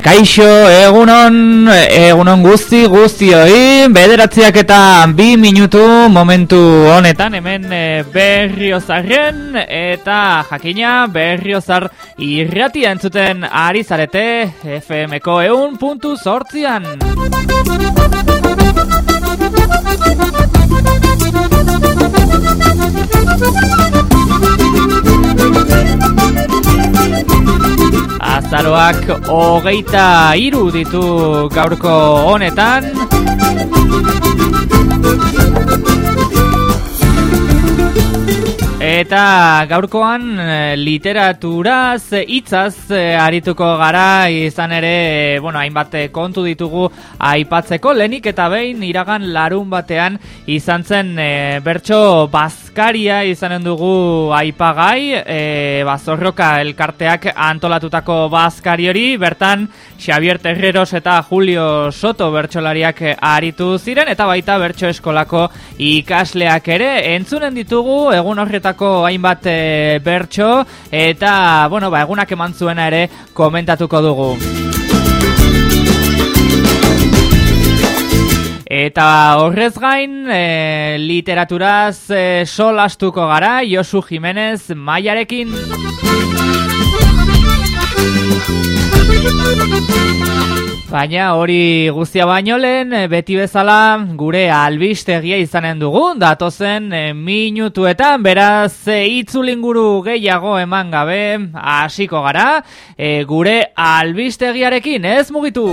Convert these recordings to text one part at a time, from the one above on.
Kaixo, egunon, egunon guzti, guztioi, bederatziak eta bi minutu momentu honetan, hemen e, berriozarren eta jakina berriozar irratia entzuten ari zarete FMko eun puntu sortzian. Azaroak hogeita iru ditu gaurko honetan Eta gaurkoan eh, literaturaz, hitzaz eh, arituko gara izan ere, bueno, hainbat kontu ditugu aipatzeko. Lenik eta behin iragan larun batean izan zen e, bertso bazkaria izanen dugu aipagai, e, bazorroka elkarteak antolatutako bazkari hori, bertan Xavier Terreros eta Julio Soto bertsolariak aritu ziren eta baita bertso eskolako ikasleak ere. Entzunen ditugu egun horretako hainbat e, bertso eta bueno, ba, egunak eman zuena ere komentatuko dugu. Eta horrez gain, e, literaturaz e, solastuko gara, Josu Jimenez Maiarekin. Baina hori guztia baino lehen, eh, beti bezala gure albistegia izanen dugu, datozen e, minutuetan, beraz e, itzulinguru gehiago eman gabe, hasiko gara, gure albistegiarekin, ez mugitu!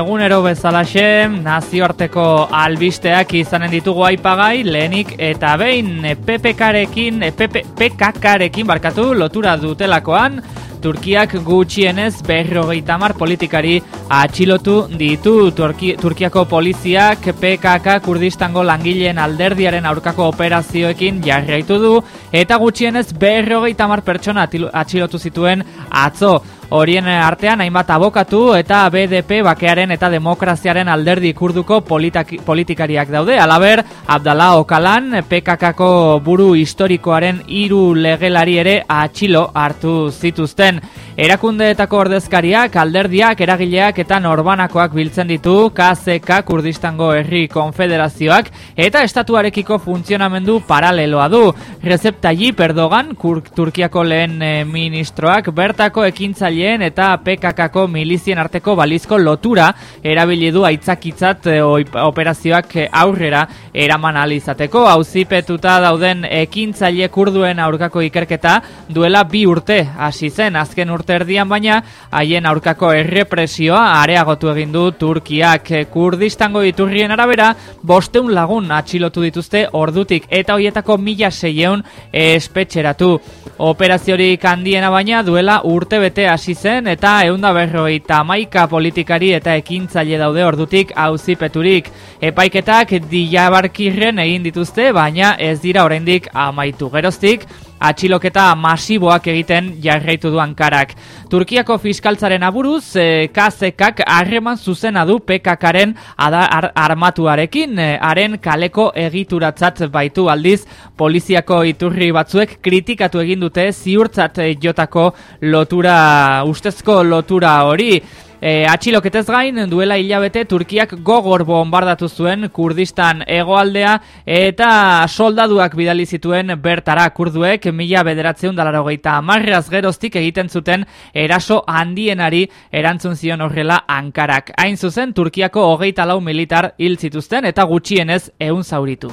Egunero bezalaxe nazioarteko albisteak izanen ditugu aipagai lehenik eta behin PPKarekin PPKarekin barkatu lotura dutelakoan Turkiak gutxienez berrogeita mar politikari atxilotu ditu. Turki, Turkiako poliziak PKK Kurdistango langileen alderdiaren aurkako operazioekin jarraitu du eta gutxienez berrogeita mar pertsona atxilotu zituen atzo Horien artean hainbat abokatu eta BDP bakearen eta demokraziaren alderdi kurduko politikariak daude. Alaber, Abdala Okalan, PKKko buru historikoaren hiru legelari ere atxilo hartu zituzten. Erakundeetako ordezkariak, alderdiak, eragileak eta norbanakoak biltzen ditu KZK Kurdistango Herri Konfederazioak eta estatuarekiko funtzionamendu paraleloa du. Recep Tayyip Erdogan, Turkiako lehen eh, ministroak, bertako ekintzaile eta PKKko milizien arteko balizko lotura erabili du aitzakitzat e, operazioak aurrera eraman alizateko. Auzipetuta dauden ekintzaile kurduen aurkako ikerketa duela bi urte hasi zen azken urte erdian baina haien aurkako errepresioa areagotu egin du Turkiak kurdistango iturrien arabera bosteun lagun atxilotu dituzte ordutik eta hoietako mila seieun espetxeratu. Operaziorik handiena baina duela urte bete hasi hasi zen eta eunda berroita maika politikari eta ekintzaile daude ordutik auzipeturik. Epaiketak diabarkirren egin dituzte, baina ez dira oraindik amaitu geroztik, atxiloketa masiboak egiten jarraitu duan karak. Turkiako fiskaltzaren aburuz, e, KZKak harreman zuzena du PKKaren ar armatuarekin, e, haren kaleko egituratzat baitu aldiz, poliziako iturri batzuek kritikatu egin dute ziurtzat jotako lotura, ustezko lotura hori. E, atxiloketez gain, duela hilabete Turkiak gogor bombardatu zuen Kurdistan egoaldea eta soldaduak bidali zituen bertara kurduek mila bederatzeun dalaro geita amarraz geroztik egiten zuten eraso handienari erantzun zion horrela Ankarak. Hain zuzen, Turkiako hogeita lau militar hil zituzten eta gutxienez eun zauritu.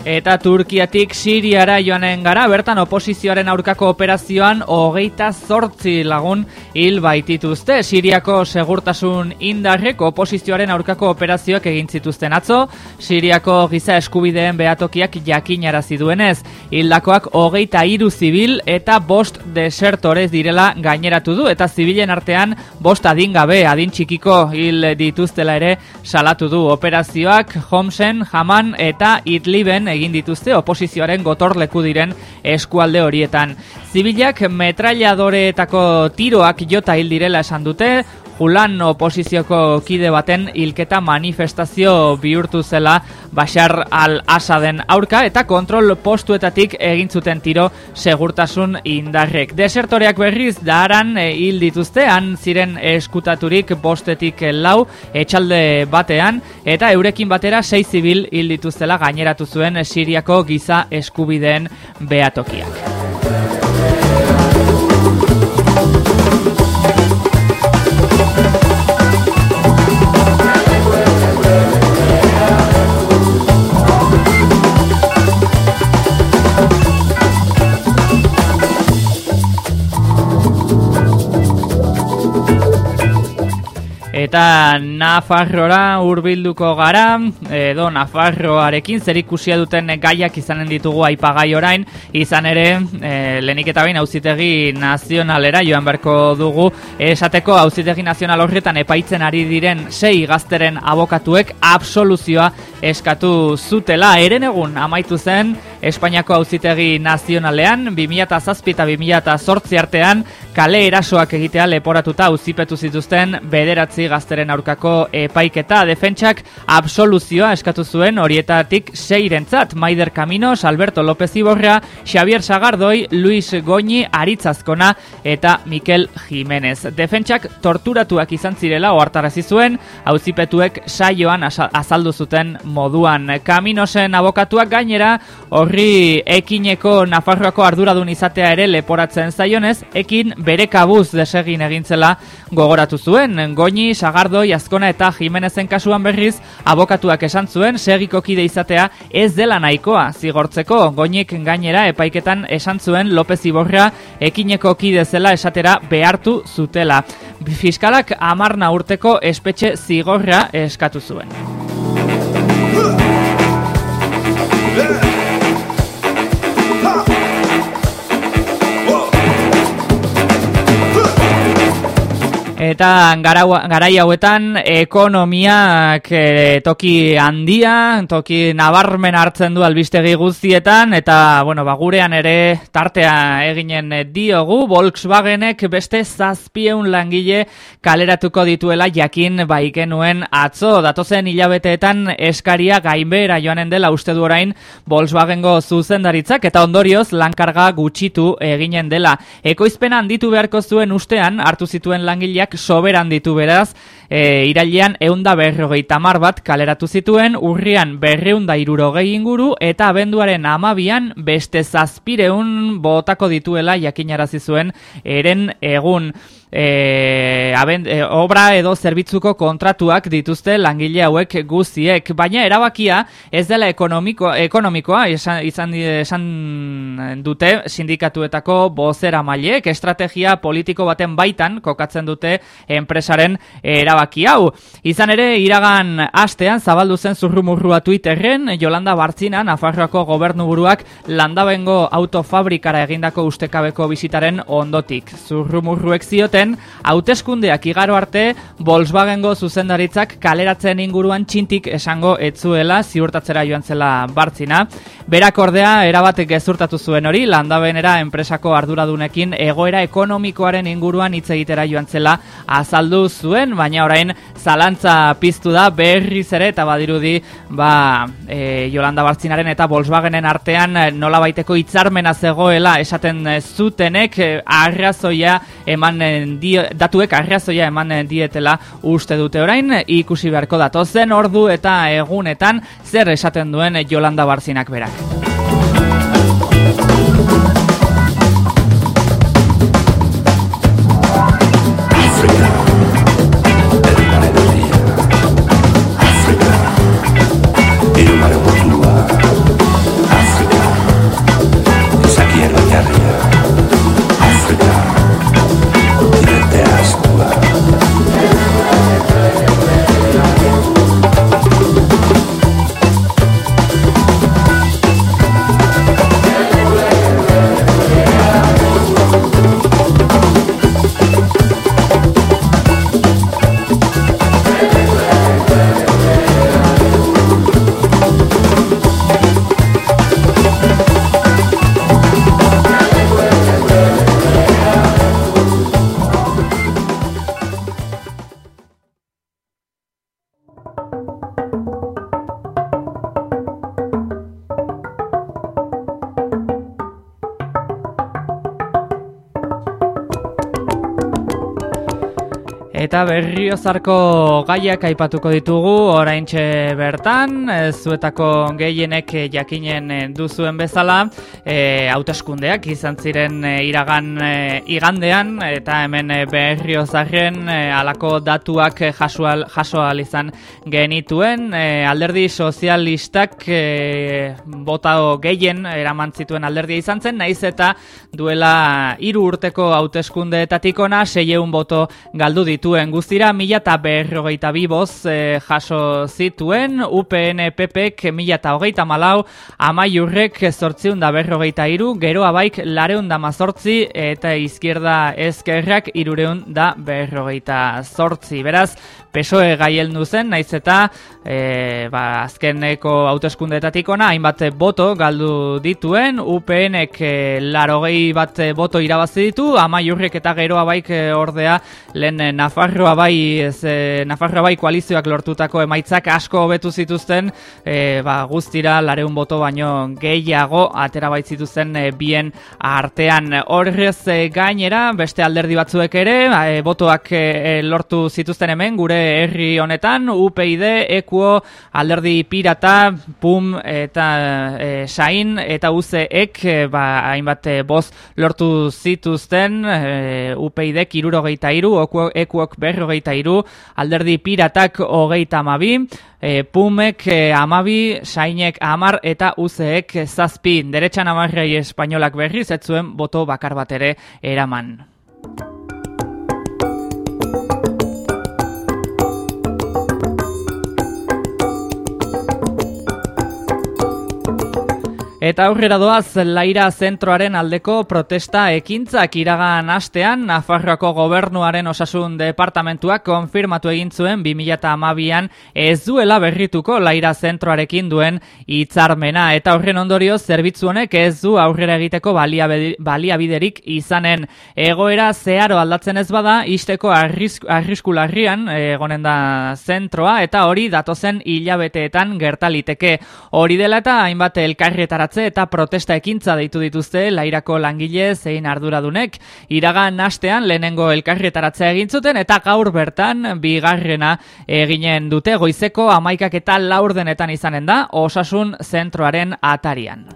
Eta Turkiatik Siriara joanen gara, bertan oposizioaren aurkako operazioan hogeita zortzi lagun hil baitituzte. Siriako segurtasun indarrek oposizioaren aurkako operazioak egin zituzten atzo, Siriako giza eskubideen behatokiak jakinara ziduenez. Hildakoak hogeita iru zibil eta bost desertorez direla gaineratu du, eta zibilen artean bost adingabe, adin txikiko hil dituztela ere salatu du operazioak, Homsen, Haman eta Idliben egin dituzte oposizioaren gotorleku diren eskualde horietan. Zibilak metrailadoreetako tiroak jota hil direla esan dute, Julan oposizioko kide baten hilketa manifestazio bihurtu zela Bashar al-Asaden aurka eta kontrol postuetatik egin zuten tiro segurtasun indarrek. Desertoreak berriz daran eh, hil dituzte, han ziren eskutaturik bostetik lau etxalde batean eta eurekin batera sei zibil hil dituztela gaineratu zuen Siriako giza eskubideen behatokiak. Eta Nafarroa hurbilduko gara, edo Nafarroarekin zer ikusia duten gaiak izanen ditugu aipagai orain, izan ere, e, lehenik eta bain auzitegi nazionalera joan berko dugu, esateko auzitegi nazional horretan epaitzen ari diren sei gazteren abokatuek absoluzioa eskatu zutela. Eren egun amaitu zen Espainiako auzitegi nazionalean, 2007 eta 2008 artean, kale erasoak egitea leporatuta auzipetu zituzten bederatzi gazteren aurkako epaiketa defentsak absoluzioa eskatu zuen horietatik seirentzat Maider Caminos, Alberto López Iborra, Xavier Sagardoi, Luis Goñi, Aritzazkona eta Mikel Jimenez. Defentsak torturatuak izan zirela ohartarazi zuen auzipetuek saioan azaldu zuten moduan. Caminosen abokatuak gainera horri ekineko Nafarroako arduradun izatea ere leporatzen zaionez, ekin bere kabuz desegin egintzela gogoratu zuen. Goñi, Sagardoi, Azkona eta Jimenezen kasuan berriz, abokatuak esan zuen segiko kide izatea ez dela nahikoa zigortzeko. Goñik gainera epaiketan esan zuen López Iborra ekineko kide zela esatera behartu zutela. Fiskalak amarna urteko espetxe zigorra eskatu zuen. Eta garai hauetan ekonomiak e, toki handia, toki nabarmen hartzen du albistegi guztietan, eta bueno, bagurean ere tartea eginen diogu, Volkswagenek beste zazpieun langile kaleratuko dituela jakin baikenuen atzo. Datozen hilabeteetan eskaria gainbera joanen dela uste du orain Volkswagengo zuzendaritzak, eta ondorioz lankarga gutxitu eginen dela. Ekoizpena handitu beharko zuen ustean hartu zituen langileak soberan ditu beraz, e, irailean eunda berrogei tamar bat kaleratu zituen, urrian berreunda irurogei inguru, eta abenduaren amabian beste zazpireun botako dituela jakinarazi zuen eren egun e, aben, e, obra edo zerbitzuko kontratuak dituzte langile hauek guztiek, baina erabakia ez dela ekonomiko, ekonomikoa izan, izan esan dute sindikatuetako bozera mailek, estrategia politiko baten baitan kokatzen dute enpresaren erabaki hau. Izan ere, iragan astean zabaldu zen zurrumurrua Twitterren, Jolanda Bartzina, Nafarroako gobernuburuak landabengo autofabrikara egindako ustekabeko bizitaren ondotik. Zurrumurruek ziote hauteskundeak igaro arte Volkswagengo zuzendaritzak kaleratzen inguruan txintik esango etzuela ziurtatzera joan zela bartzina. Berak ordea erabatek gezurtatu zuen hori, landabenera enpresako arduradunekin egoera ekonomikoaren inguruan hitz egitera joan zela azaldu zuen, baina orain zalantza piztu da berriz ere eta badirudi ba, e, Jolanda Bartzinaren eta Volkswagenen artean nola baiteko hitzarmena zegoela esaten zutenek arrazoia eman dio, datuek arrazoia eman dietela uste dute orain ikusi beharko datozen ordu eta egunetan zer esaten duen Jolanda Bartzinak berak. Eta berriozarko gaiak aipatuko ditugu oraintxe bertan, zuetako gehienek jakinen duzuen bezala, e, hauteskundeak izan ziren e, iragan e, igandean, eta hemen e, berriozarren e, alako datuak jasoal, jasoal izan genituen, e, alderdi sozialistak e, botao gehien eraman zituen alderdia izan zen, naiz eta duela hiru urteko hauteskundeetatik ona, boto galdu dituen. Guztira mila eta berrogeita biboz e, jaso zituen. UPN PPek mila eta hogeita malau amaiurrek zortziun da berrogeita iru gero abaik lareun da mazortzi eta izkierda ezkerrak irureun da berrogeita zortzi. Beraz PSOE gai zen, naiz eta e, ba, azkeneko hauteskundeetatik ona, hainbat boto galdu dituen, UPNek e, larogei bat boto irabazi ditu, amaiurrek eta geroa baik e, ordea lehen Nafarroa bai, ez, e, Nafarroa bai koalizioak lortutako emaitzak asko hobetu zituzten, e, ba, guztira lareun boto baino gehiago atera baitzituzten e, bien artean. Horrez e, gainera, beste alderdi batzuek ere, ba, e, botoak e, lortu zituzten hemen, gure herri honetan, UPID, Ekuo, Alderdi Pirata, PUM eta e, Sain eta UCEek e, ba, hainbat e, boz lortu zituzten e, UPID kirurogeita iru, Ekuok berrogeita iru, Alderdi Piratak hogeita amabi, e, Pumek e, amabi, Sainek amar eta UCEek zazpi, deretxan amarrei espainolak berriz, ez zuen boto bakar bat ere eraman. Eta aurrera doaz, Laira Zentroaren aldeko protesta ekintzak iragan astean, Nafarroako gobernuaren osasun departamentuak konfirmatu egin zuen 2012an ez duela berrituko Laira Zentroarekin duen hitzarmena eta horren ondorio zerbitzu honek ez du aurrera egiteko baliabiderik izanen. Egoera zeharo aldatzen ez bada, isteko arriskularrian egonen da zentroa eta hori datozen hilabeteetan gertaliteke. Hori dela eta hainbat elkarretara eta protesta ekintza deitu dituzte lairako langile zein arduradunek. Iragan astean lehenengo elkarretaratzea egin zuten eta gaur bertan bigarrena eginen dute goizeko amaikak eta laurdenetan izanen da osasun zentroaren atarian.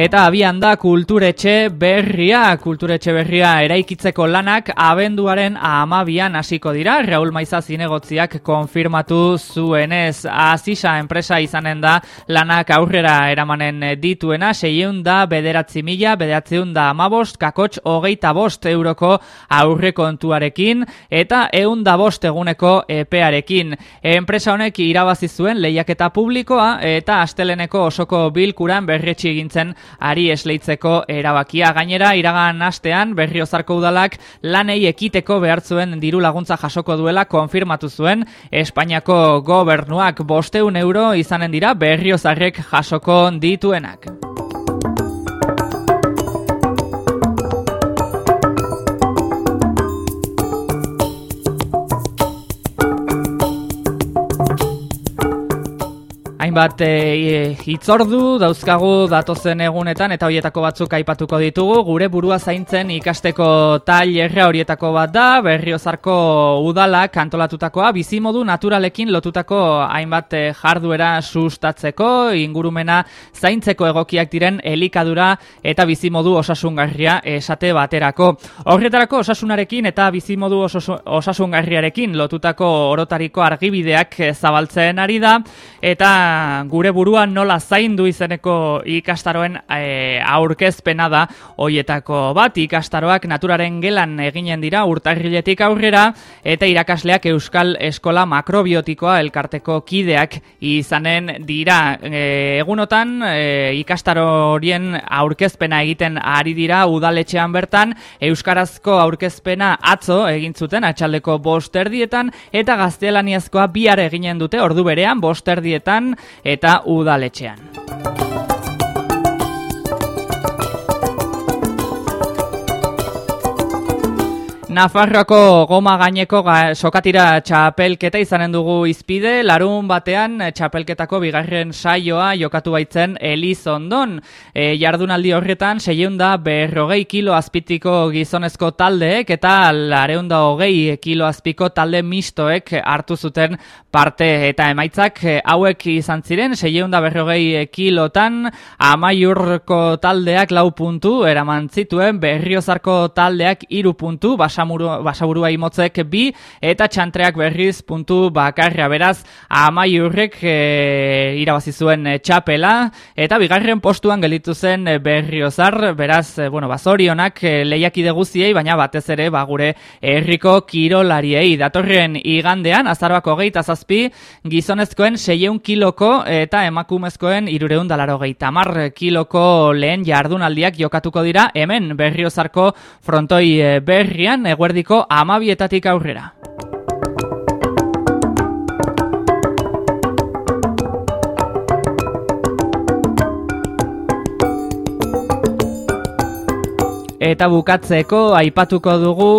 Eta abian da kulturetxe berria, kulturetxe berria eraikitzeko lanak abenduaren amabian hasiko dira, Raul Maiza zinegotziak konfirmatu zuenez. Azisa enpresa izanen da lanak aurrera eramanen dituena, seieun da bederatzi mila, bederatziun da amabost, kakotx hogeita bost euroko aurre kontuarekin, eta eun da bost eguneko epearekin. Enpresa honek irabazi zuen lehiaketa publikoa, eta asteleneko osoko bilkuran berretxi egintzen ari esleitzeko erabakia. Gainera, iragan astean berriozarko udalak lanei ekiteko behartzuen diru laguntza jasoko duela konfirmatu zuen Espainiako gobernuak bosteun euro izanen dira berriozarrek jasoko dituenak. Hainbat e, hitzordu dauzkagu datozen egunetan eta hoietako batzuk aipatuko ditugu. Gure burua zaintzen ikasteko tailerra horietako bat da berriozarko udalak antolatutakoa bizimodu naturalekin lotutako hainbat e, jarduera sustatzeko ingurumena zaintzeko egokiak diren elikadura eta bizimodu osasungarria esate baterako. Horretarako osasunarekin eta bizimodu osasungarriarekin lotutako orotariko argibideak zabaltzen ari da eta gure buruan nola zaindu izeneko ikastaroen e, aurkezpena da. Hoietako bat ikastaroak naturaren gelan eginen dira urtarriletik aurrera eta irakasleak Euskal Eskola Makrobiotikoa elkarteko kideak izanen dira. E, egunotan e, ikastaro horien aurkezpena egiten ari dira udaletxean bertan. Euskarazko aurkezpena atzo egin zuten atxaldeko bosterdietan eta gaztelaniazkoa bihar eginen dute. Ordu berean bosterdietan eta udaletxean. Nafarroako goma gaineko ga, sokatira txapelketa izanen dugu izpide, larun batean eh, txapelketako bigarren saioa jokatu baitzen Elizondon. E, jardunaldi horretan, seiunda berrogei kilo azpitiko gizonezko taldeek eta lareunda hogei kilo azpiko talde mistoek hartu zuten parte. Eta emaitzak eh, hauek izan ziren, seiunda berrogei kilotan, amaiurko taldeak lau puntu, eraman zituen berriozarko taldeak iru puntu, basa basaburua imotzek bi eta txantreak berriz puntu bakarra. Beraz amaiurrek e, irabazi zuen e, txapela eta bigarren postuan gelditu zen e, berriozar beraz bueno, bazorionak lehiakide guziei baina batez ere bagure herriko kirolariei. Datorren igandean azarbako geita zazpi gizonezkoen seieun kiloko eta emakumezkoen irureun dalaro geita mar kiloko lehen jardunaldiak jokatuko dira. Hemen berriozarko frontoi berrian eguerdiko amabietatik aurrera. Eta bukatzeko aipatuko dugu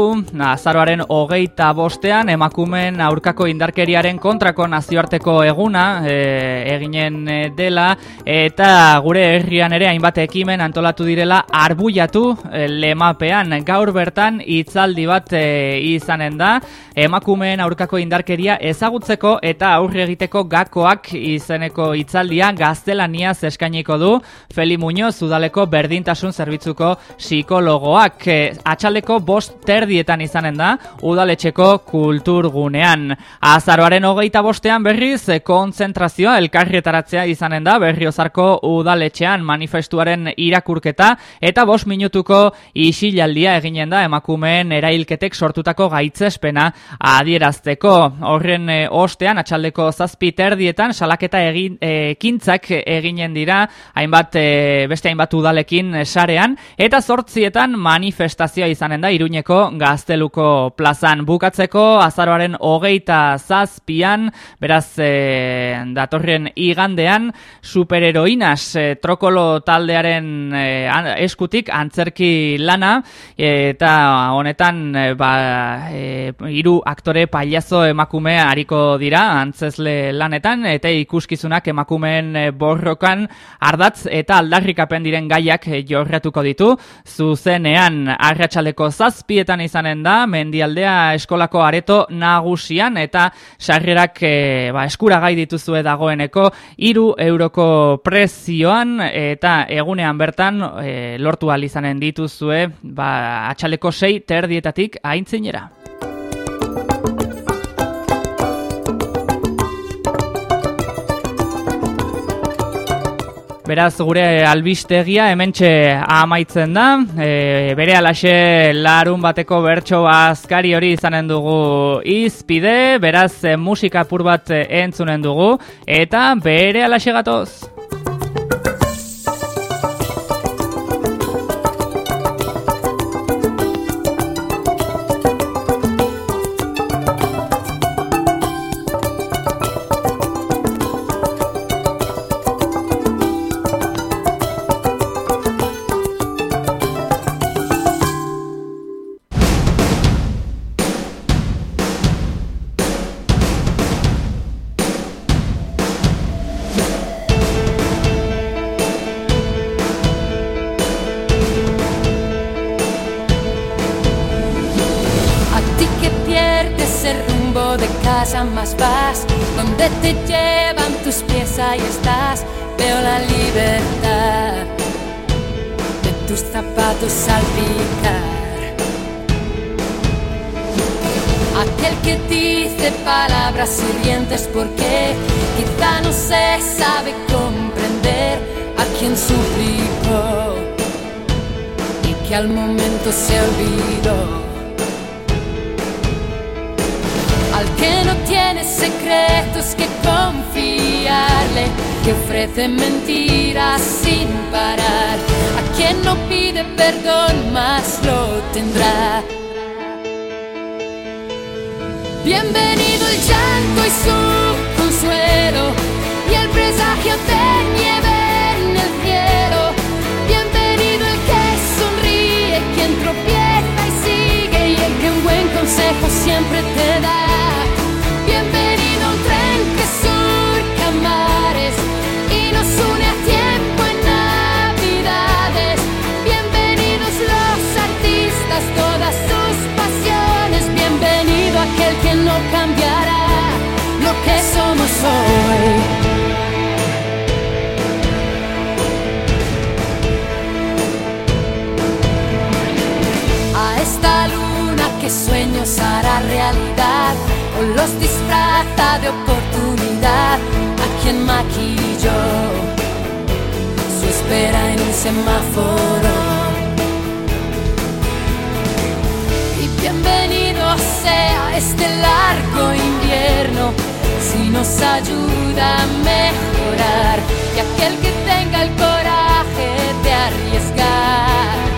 azaroaren hogeita bostean emakumen aurkako indarkeriaren kontrako nazioarteko eguna e, eginen e, dela. Eta gure herrian ere hainbat ekimen antolatu direla arbuiatu e, lemapean. Gaur bertan hitzaldi bat e, izanen da. Emakumeen aurkako indarkeria ezagutzeko eta aurre egiteko gakoak izeneko hitzaldia gaztelaniaz eskainiko du. Feli Muñoz udaleko berdintasun zerbitzuko psikolo psikologoak e, atxaldeko bost terdietan izanen da udaletxeko kulturgunean. Azaroaren hogeita bostean berriz e, konzentrazioa elkarrietaratzea izanen da berriozarko udaletxean manifestuaren irakurketa eta bost minutuko isilaldia eginen da emakumeen erailketek sortutako gaitzespena adierazteko. Horren e, ostean atxaldeko zazpi terdietan salaketa egin, e, kintzak eginen dira hainbat beste hainbat udalekin sarean eta zortzietan manifestazioa izanen da Iruñeko Gazteluko plazan. Bukatzeko azaroaren hogeita zazpian, beraz e, datorren igandean superheroinas e, trokolo taldearen e, eskutik antzerki lana eta honetan e, ba, e, iru aktore pailazo emakume hariko dira antzesle lanetan eta ikuskizunak emakumeen borrokan ardatz eta aldarrikapen diren gaiak jorratuko ditu. Zuzen zenean arratsaleko zazpietan izanen da mendialdea eskolako areto nagusian eta sarrerak e, ba, eskuragai dituzue dagoeneko iru euroko prezioan eta egunean bertan e, lortu izanen dituzue ba, atxaleko sei terdietatik aintzinera. Beraz, gure albistegia hementxe amaitzen da. E, bere alaxe larun bateko bertso azkari hori izanen dugu izpide. Beraz, musika pur bat entzunen dugu. Eta bere alaxe gatoz. Sueños hará realidad o los disfraza de oportunidad a quien maquilló su espera en un semáforo. Y bienvenido sea este largo invierno si nos ayuda a mejorar y aquel que tenga el coraje de arriesgar.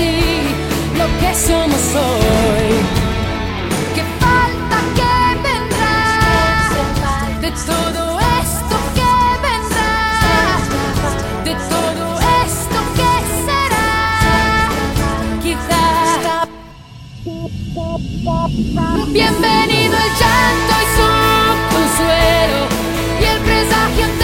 Lo que somos hoy. Que falta que vendrá de todo esto que vendrá, de todo esto que será. Quizá Bienvenido el llanto y su consuelo y el presagio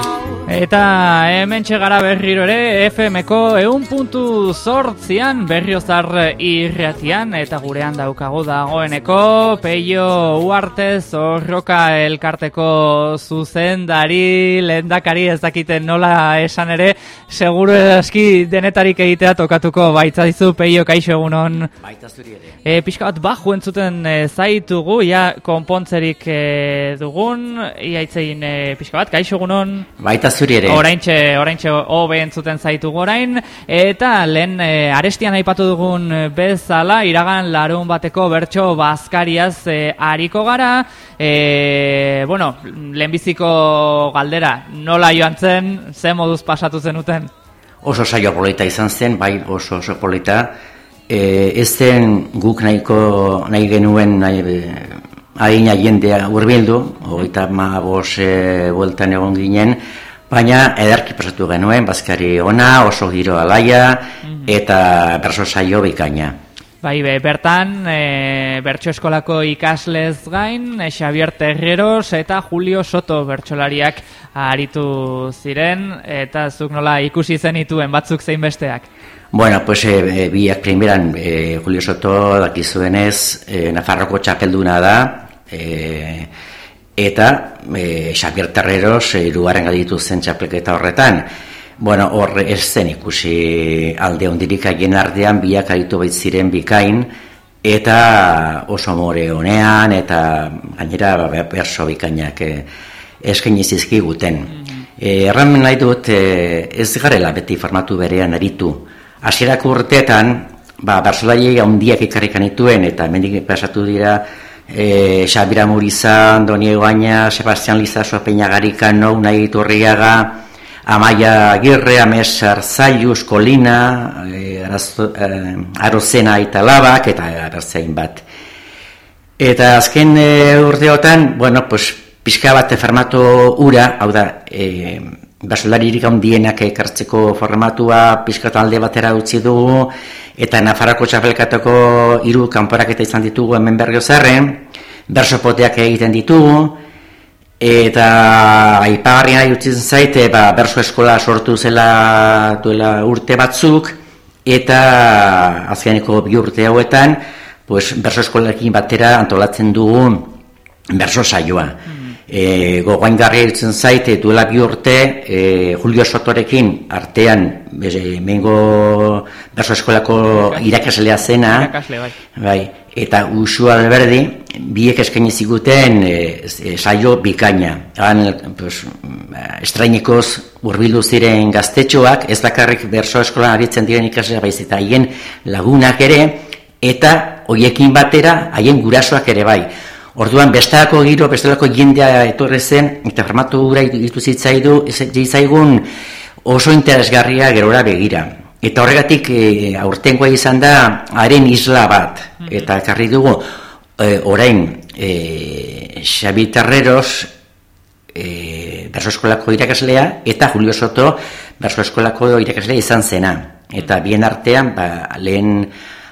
Eta hemen txegara berriro ere FM-ko eun puntu sortzian berriozar irratian eta gurean daukagu dagoeneko Peio Uarte Zorroka elkarteko zuzendari. Lehendakari ez dakiten nola esan ere seguru eski denetarik egitea tokatuko baitzaizu Peio kaixo egunon. Baita zuri ere. E, pixka bat baju entzuten e, zaitugu, ja konpontzerik e, dugun, ia itzein e, pixka bat, kaixo egunon, Baita zuri ere. oraintxe, oraintxe hobe entzuten zaitugu orain, eta lehen e, arestian aipatu dugun bezala, iragan larun bateko bertso bazkariaz e, ariko gara, e, bueno, lehenbiziko galdera, nola joan zen, ze moduz pasatu zenuten? Oso saio polita izan zen, bai oso oso polita. E, ez zen guk nahiko nahi genuen nahi, e, adina jendea urbildu, hogeita ma bos e, bueltan egon ginen, baina edarki pasatu genuen, bazkari ona, oso giro alaia, eta berso saio bikaina. Bai, be, bertan, e, bertso eskolako ikaslez gain, e, Xavier Terreros eta Julio Soto bertsolariak aritu ziren, eta zuk nola ikusi zenituen batzuk zein besteak. Bueno, pues e, biak primeran e, Julio Soto dakizuenez e, Nafarroko txapelduna da e, eta e, Xavier Terreros e, irugarren gaditu zen txapelketa horretan. Bueno, hor ez zen ikusi alde ondirik haien artean biak aritu baitziren bikain eta oso more honean eta gainera ba, berso bikainak e, eskaini zizkiguten. E, erran nahi dut e, ez garela beti formatu berean aritu. Hasierako urteetan, ba, bersolari handiak ikarrikan ituen eta mendik pasatu dira e, Xabira Murizan, Doniego Aina, Sebastian Lizaso Peñagarikan, nou nahi iturriaga, Amaia Agirre, Amesar Zaius, Kolina, e, arazo, e, Arozena eta Labak, eta arazein bat. Eta azken e, urteotan, bueno, pues, pixka bat formato ura, hau da, e, basolaririk handienak ekartzeko formatua pixka alde batera utzi dugu, eta Nafarako txapelkatoko hiru kanporaketa izan ditugu hemen berriozarren, bersopoteak egiten ditugu, Eta aipagarria jutzen zaite, ba, berso eskola sortu zela duela urte batzuk, eta azkeneko bi urte hauetan, pues, berso eskolarekin batera antolatzen dugu berso saioa. Mm. E, gogoain garria zaite duela bi urte, e, Julio Sotorekin artean, beze, mengo berso eskolako irakaslea zena, Irakasle, bai. bai, eta Usu Alberdi, biek eskaini ziguten e, e, saio bikaina. Han, pues, estrainekoz hurbildu ziren gaztetxoak, ez bakarrik berso eskolan aritzen diren ikaslea baiz eta haien lagunak ere, eta hoiekin batera haien gurasoak ere bai. Orduan bestelako giro, bestelako jendea etorre zen, eta formatu gura ditu zitzaidu, zitzaigun oso interesgarria gerora begira. Eta horregatik e, aurtengoa izan da haren isla bat. Eta ekarri dugu e, orain e, Xabi Terreros e, berso eskolako irakaslea eta Julio Soto berso eskolako irakaslea izan zena. Eta bien artean, ba, lehen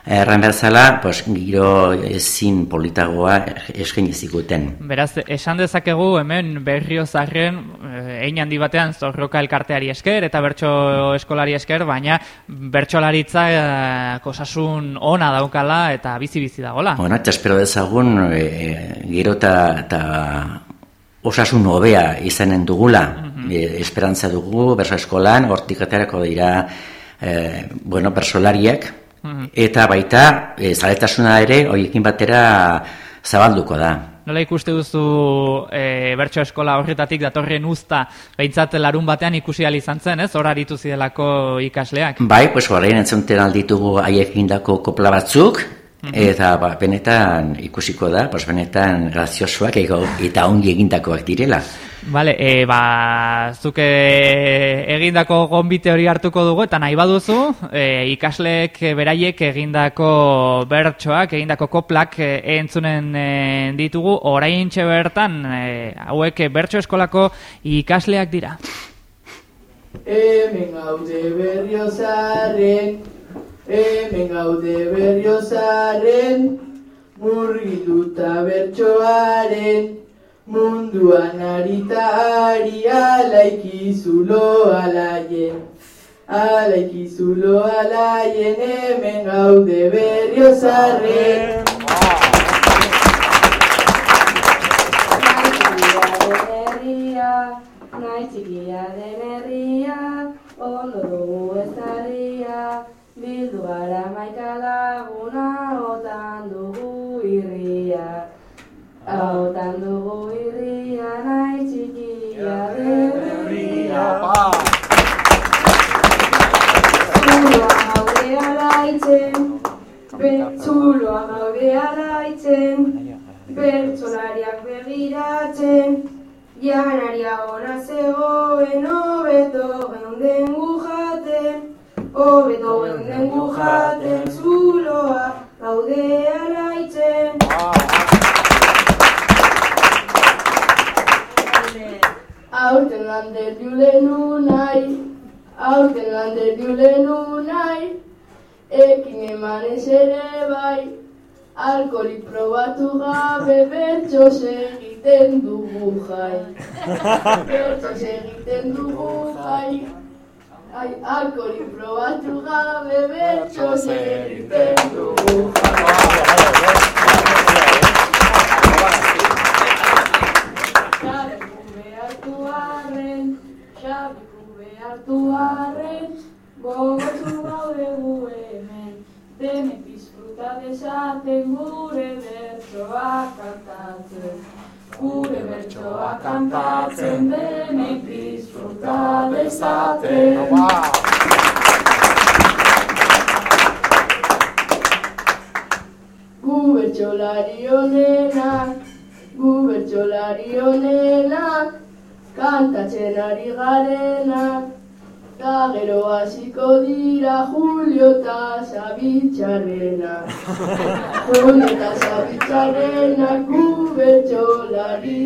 erran bezala, pues, giro ezin politagoa eskaini ziguten. Beraz, esan dezakegu hemen berrio zarren egin handi batean zorroka elkarteari esker eta bertso eskolari esker, baina bertsolaritza eh, kosasun ona daukala eta bizi-bizi dagola. Bueno, eta espero dezagun e, gero eta osasun hobea izanen dugula. e, esperantza dugu, berso eskolan, hortik aterako dira e, bueno, bersolariak, eta baita e, zaletasuna ere horiekin batera zabalduko da. Nola ikuste duzu e, bertso eskola horretatik datorren uzta behintzat larun batean ikusi izan zen, ez? Hor aritu zidelako ikasleak. Bai, pues orain entzunten alditugu haiek indako kopla batzuk, eta ba, benetan ikusiko da, pues benetan graziosoak ego, eta ongi egindakoak direla. Vale, e, ba, zuke egindako gonbite hori hartuko dugu, eta nahi baduzu, e, ikasleek beraiek egindako bertsoak, egindako koplak e, entzunen e, ditugu, orain bertan, e, hauek bertso eskolako ikasleak dira. Hemen gaude berriozaren, hemen gaude berriozaren, murgilduta bertsoaren, munduan arita ari alaikizulo alaien. Alaikizulo alaien hemen gaude berriozaren. herria, nahi txikia den herria, ondo dugu ez harria, bildu gara maika laguna, otan dugu irria. Otan dugu alaitzen, Zuloa gaude alaitzen, bertsolariak begiratzen, janaria ona zegoen, hobeto geunden gu jaten, hobeto geunden gu jaten, zuloa gaude alaitzen. Aurten lander diulenu nahi, aurten lander diulenu nahi, ekin emanez ere bai, alkoholik probatu gabe bertso egiten dugu jai. Bertso egiten dugu jai, Ai, alkoholik probatu gabe bertso egiten dugu jai. Xabiku behartu arren, xabiku behartu arren, gogotsu gaude gu hemen, denek disfruta desaten gure bertsoa kantatzen. Gure bertsoa kantatzen denek disfruta desaten. Gu bertsolari honenak, gu bertsolari honenak, kantatzen ari garenak, ta gero hasiko dira Julio eta Zabitxarrenak. Julio eta Zabitxarrenak, gu bertsolari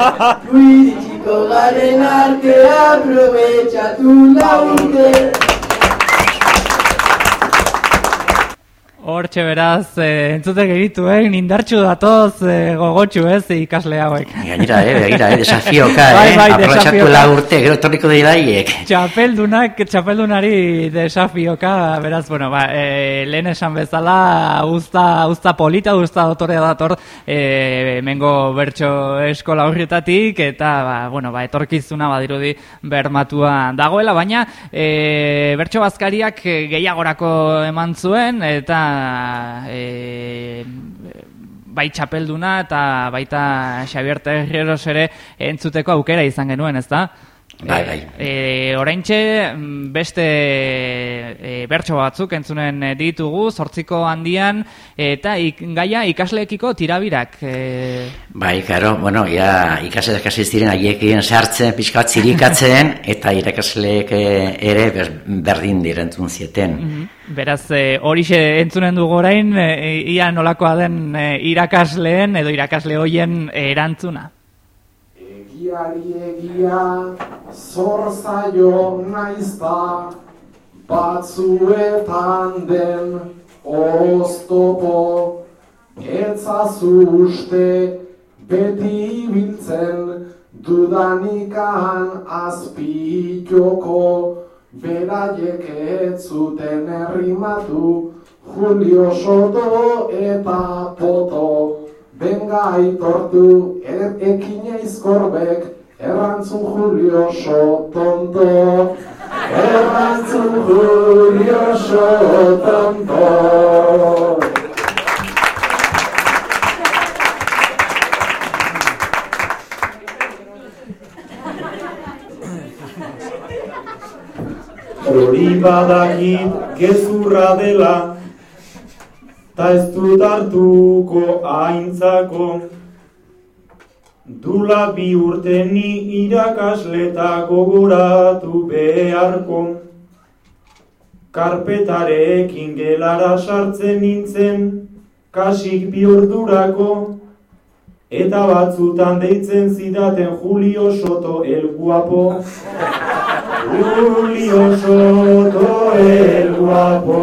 arte. Guiritsiko garen arte, aprobetxatu la Hortxe beraz, eh, entzute gerituen, indartxu datoz eh, gogotxu ez ikasle hauek. Gainera, eh, begira, eh, desafioka, Bai, eh, bai, desafioka. la urte, gero torriko dira hiek. Txapeldunak, txapeldunari desafioka, beraz, bueno, ba, e, lehen esan bezala, usta, usta polita, usta dotorea dator, e, mengo bertso eskola horretatik, eta, ba, bueno, ba, etorkizuna badirudi bermatua dagoela, baina e, bertso bazkariak e, gehiagorako eman zuen, eta e, bai txapelduna eta baita Xabier Terreros ere entzuteko aukera izan genuen, ezta? Bai, bai. E, oraintxe mm, beste e, bertso batzuk entzunen eh, ditugu, zortziko handian, eta ik, gaia ikasleekiko tirabirak. E, Bai, karo, bueno, ja, ikasleak hasi ziren haiekin sartzen, pixka bat zirikatzen, eta irakasleek eh, ere ber, berdin direntzun zieten. beraz, e, horixe entzunen dugu orain, e, ia nolakoa den e, irakasleen edo irakasle hoien erantzuna. Egiari egia, zor zaio naizta, batzuetan den oztopo, etzazu uste beti ibiltzen dudanikan azpitoko, beraiek ez errimatu, Julio Soto eta Poto, Benga aitortu, e ekin eizkorbek, errantzun Julio Sotonto. Errantzun Julio Sotonto. Hori badakit gezurra dela, ta ez dut hartuko aintzako. Dula bi urte ni irakasleta gogoratu beharko. Karpetarekin gelara sartzen nintzen, kasik bi ordurako. Eta batzutan deitzen zidaten Julio Soto el guapo. Julio Soto el guapo.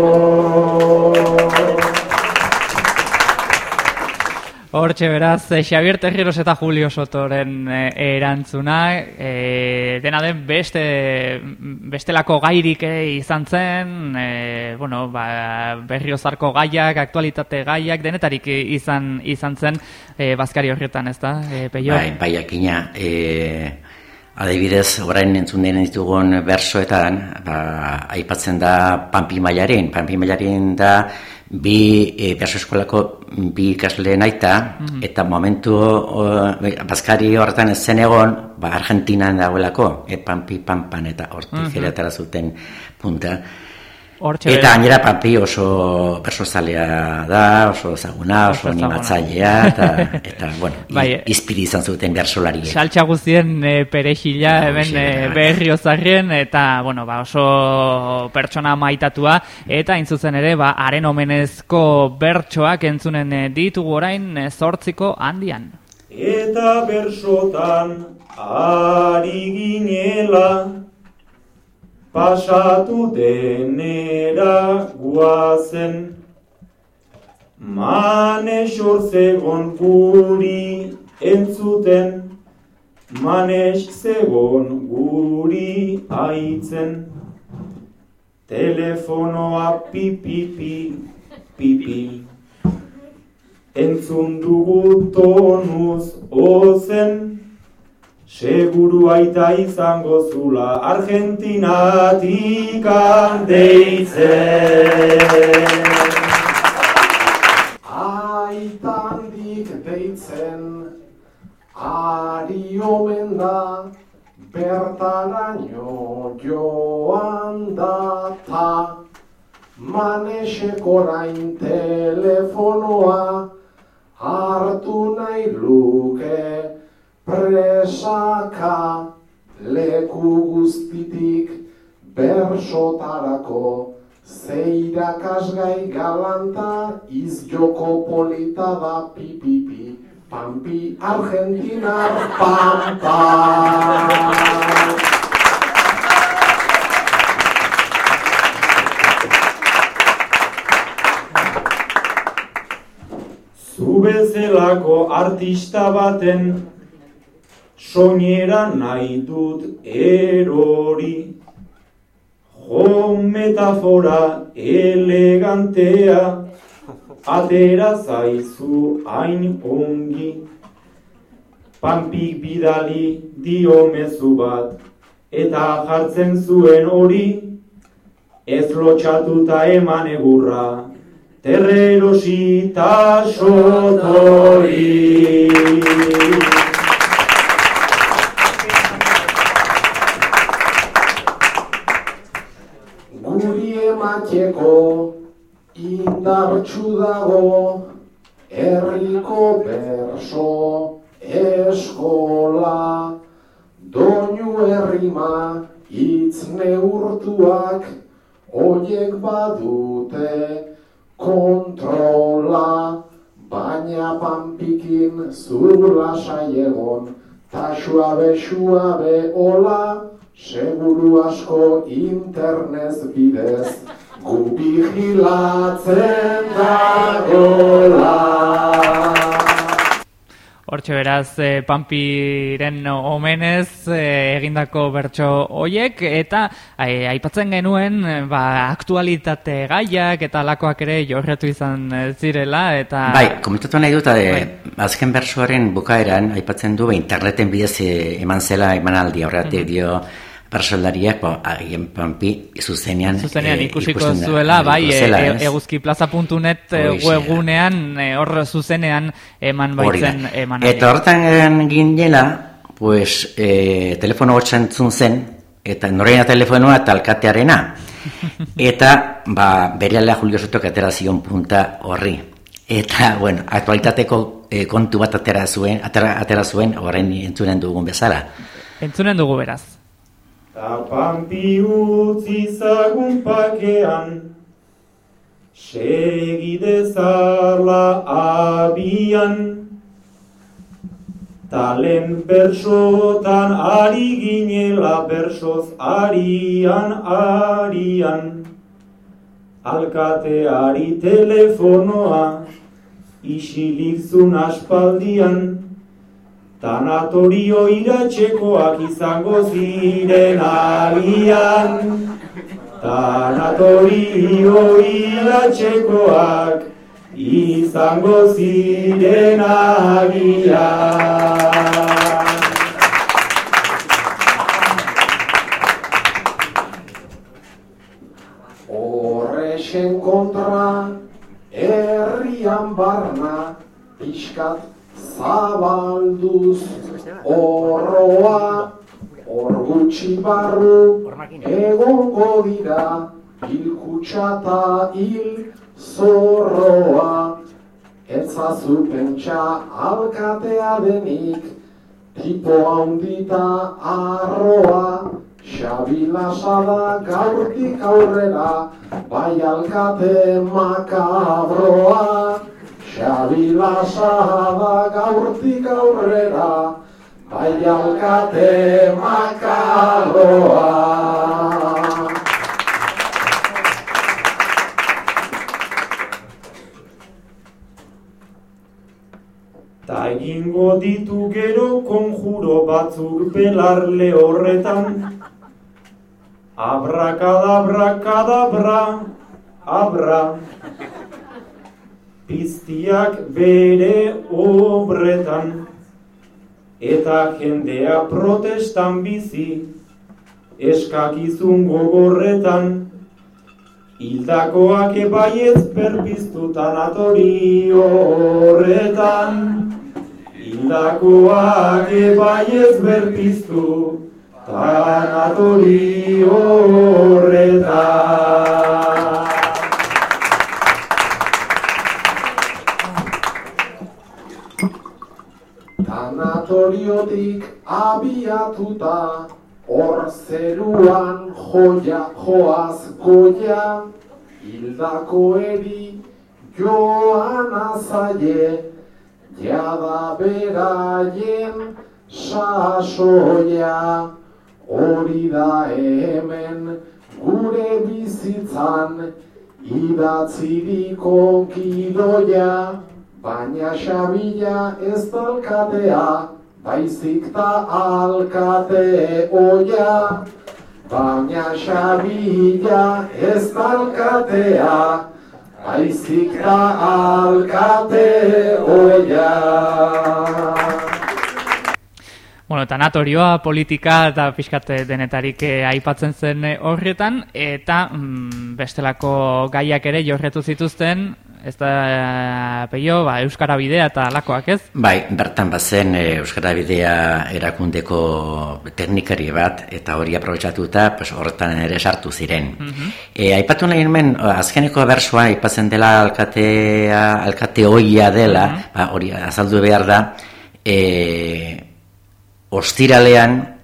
Hortxe beraz, eh, Xavier eta Julio Sotoren eh, erantzuna, eh, dena den beste, bestelako gairik eh, izan zen, eh, bueno, ba, berriozarko gaiak, aktualitate gaiak, denetarik izan, izan zen eh, bazkari horretan, ez da, eh, peio? Bai, bai, jakina, e, adibidez, orain entzun den ditugun bersoetan, ba, aipatzen da. Pampi Mailarin da bi e, berso eskolako bi ikasle naita, eta momentu o, bazkari horretan ez zen egon, ba, Argentinan dagoelako, e, pampi, pampan, eta hortik ere atera zuten punta. Hortxe Eta gainera papi oso bersozalea da, oso ezaguna, oso Oso animatzailea, eta, eta bueno, Bai, izpiri izan zuten bersolariek. Saltxa guztien e, perexila Bai, hemen e, bai. berriozarrien eta bueno, ba, oso pertsona maitatua eta hain zuzen ere ba, haren omenezko bertsoak entzunen e, ditugu orain zortziko handian. Eta bersotan ari ginela Pasatu denera guazen. Mane zegon guri entzuten. Manes zegon guri aitzen. Telefonoa pipipi pipi Entzun dugu tonuz ozen Seguru aita izango zula Argentinatik deitzen Aitandik deitzen Ari omen da Bertaraino joan da ta. Manesek orain telefonoa Hartu nahi luke presaka Leku guztitik bersotarako Zeirakasgai galanta izjoko polita da pipipi Pampi Argentinar pampa Zu artista baten soinera nahi dut erori. Jo metafora elegantea atera zaizu hain ongi. Pampik bidali dio mezu bat eta jartzen zuen hori. Ez lotxatuta eman egurra terrerosi ta sotori. Indartxu dago herriko berso eskola. Doinu herrima hitz neurtuak oiek badute kontrola. Baina panpikin zurla saiegon ta suabe suabe ola seguru asko internez bidez gu vigilatzen dagola. Hortxe beraz, e, Pampiren omenez e, egindako bertso hoiek eta e, aipatzen genuen ba, aktualitate gaiak eta lakoak ere jorratu izan zirela eta Bai, komentatu nahi dut, e, azken bersuaren bukaeran, aipatzen du, ba, interneten bidez e, eman zela emanaldi horretik dio bersolariak, ba, agien pampi, zuzenean, zuzenean e, ikusiko ikusten da- zuela, bai, zela, e, eguzkiplaza.net e, Hoixe. webgunean hor zuzenean eman baitzen eman Eta horretan ginela, pues, e, telefono hotxan entzun zen, eta noreina telefonoa eta alkatearena. Eta, ba, bereala Julio Sotok atera zion punta horri. Eta, bueno, aktualitateko e, kontu bat atera zuen, atera, atera zuen, orain entzunen dugun bezala. Entzunen dugu beraz. Ta pampi utzi zagun pakean, segi dezala abian, talen bersotan ari ginela bersoz arian arian, alkateari telefonoa, isilik zun aspaldian, Tanatorio iratxekoak izango ziren agian. Tanatorio iratxekoak izango ziren agian. Horrexen kontra Agian barna pixkat zabalduz Horroa hor gutxi barru egongo dira Hilkutsa ta hil zorroa. Etzazu pentsa alkatea denik Tipo handita arroa. Xabi lasada gaurtik aurrera Bai alkate makabroa Xabi lasada gaurtik aurrera Bai alkate makabroa Ta egingo ditu gero konjuro batzuk belarle horretan. Abrakadabrakadabra, abra Piztiak bere obretan Eta jendea protestan bizi Eskakizun gogorretan. Hildakoak ebaiez berpiztu tanatorio horretan. Hildakoak ebaiez berpiztu tanatorio horretan Tanatoriotik abiatuta Hor zeruan joia joaz goia Hildako eri joan azaie Jada beraien sasoia. Hori da hemen gure bizitzan Idatziriko kidoia Baina xabila ez dalkatea, baizik ta alkate oia. Baina xabila ez dalkatea, baizik ta alkate oia. Bueno, tanatorioa, politika eta pixkat denetarik eh, aipatzen zen eh, horretan, eta mm, bestelako gaiak ere jorretu zituzten, ez da, eh, peio, ba, Euskara Bidea eta lakoak ez? Bai, bertan bazen e, Euskara Bidea erakundeko teknikari bat, eta hori aprobetsatuta pues, horretan ere sartu ziren. e, aipatu nahi hemen, azkeneko bersua aipatzen dela alkatea, alkate hoia dela, ba, hori azaldu behar da, e, ostiralean, mm,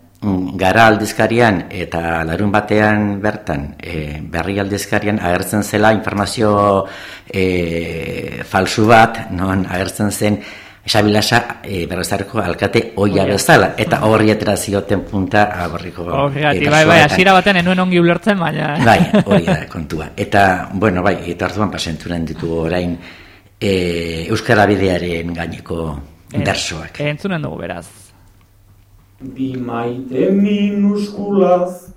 gara aldizkarian eta larun batean bertan e, berri aldizkarian agertzen zela informazio e, falsu bat, non agertzen zen Xabilasa e, berrezareko alkate oia bezala, eta horri atera zioten punta aborriko Horregatik, bai, bai, hasiera batean enuen ongi ulertzen, baina... Bai, hori da kontua. Eta, bueno, bai, eta orduan pasenturen ditugu orain e, Euskara Bidearen gaineko bersoak. Entzunen dugu beraz. Bi maite minuskulaz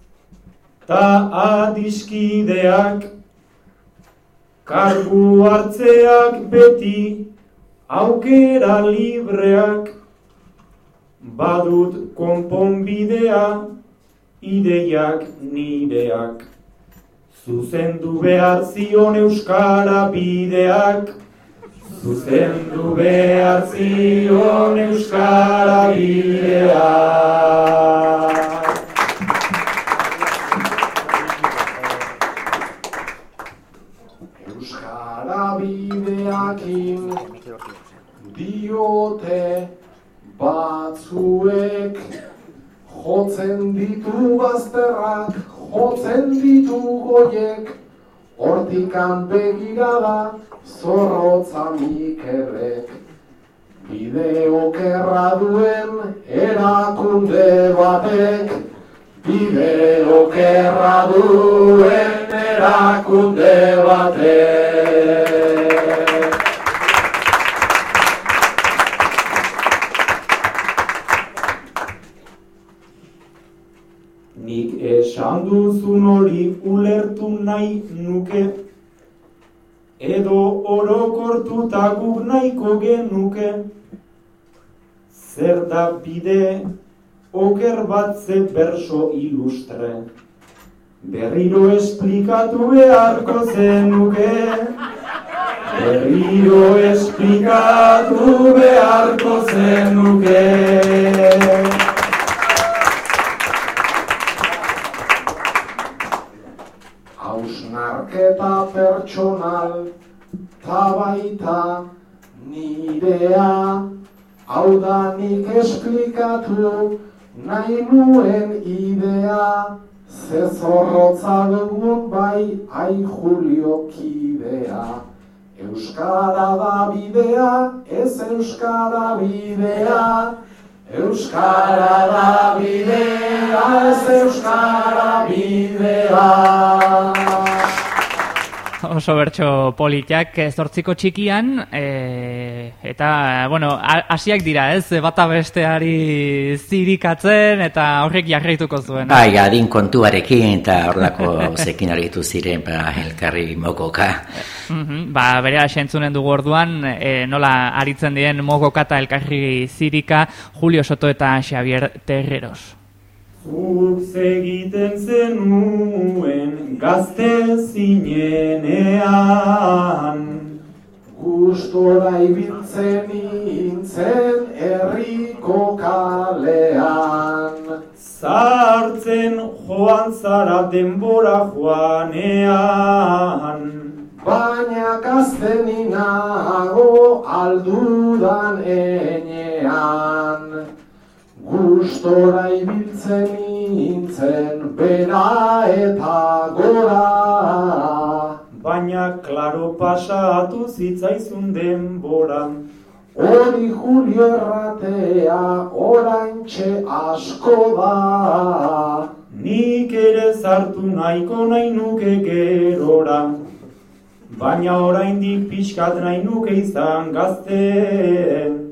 ta adiskideak kargu hartzeak beti aukera libreak. Badut konponbidea ideiak nireak. Zuzendu behar zion euskara bideak Zuzendu behar zion euskara bidea. Euskara bideakin diote batzuek jotzen ditu bazterrak, jotzen ditu goiek, hortikan begirada zorrotza mikerrek. Bide okerra duen erakunde batek, bide okerra duen erakunde batek. Nik esan duzun hori ulertu nahi nuke, edo orokortuta guk nahiko genuke, zer da bide oker bat ze berso ilustre. Berriro esplikatu beharko zenuke, Berriro esplikatu beharko zenuke. Pertsonal, tabaita nirea, hau da nik esplikatu nahi nuen idea, ze zorrotza dugun bai, ai Julio kidea. Euskara da bidea, ez Euskara bidea, Euskara da bidea, ez Euskara bidea. Oso bertso politak zortziko txikian, e, eta, bueno, hasiak dira, ez? Bata besteari zirikatzen, eta horrek jarraituko zuen. Bai, adin kontuarekin eta horlako zekin aritu ziren ba, elkarri mokoka. Mhm, Ba, bere entzunen dugu orduan, e, nola aritzen diren mogoka eta elkarri zirika, Julio Soto eta Xavier Terreros. Zuk egiten zenuen gazte zinenean. Gustora ibiltzen nintzen herriko kalean. Zartzen joan zara denbora joanean. Baina gazten inago aldudan enean. Gustora ibiltzen nintzen bera eta gora. Baina klaro pasatu zitzaizun denbora. Hori Julio erratea oraintxe asko da. Nik ere zartu nahiko nahi nuke gerora. Baina oraindik pixkat nahi nuke izan gazte.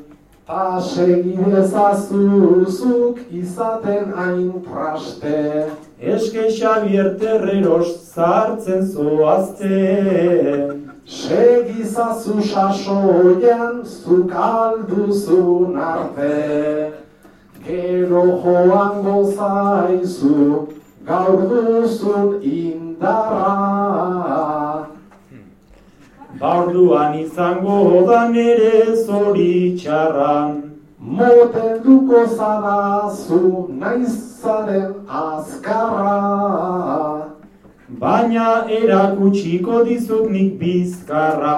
Ta segidezazuzuk izaten hain traste. Eske Xavier Terreros zartzen zoazte. Segizazu sasoian zuk alduzun arte. Gero joango zaizu gaur duzun indarra. Baurduan izango da nere zoritxarran. Moten duko zarazu naizaren azkarra. Baina erakutsiko dizut nik bizkarra.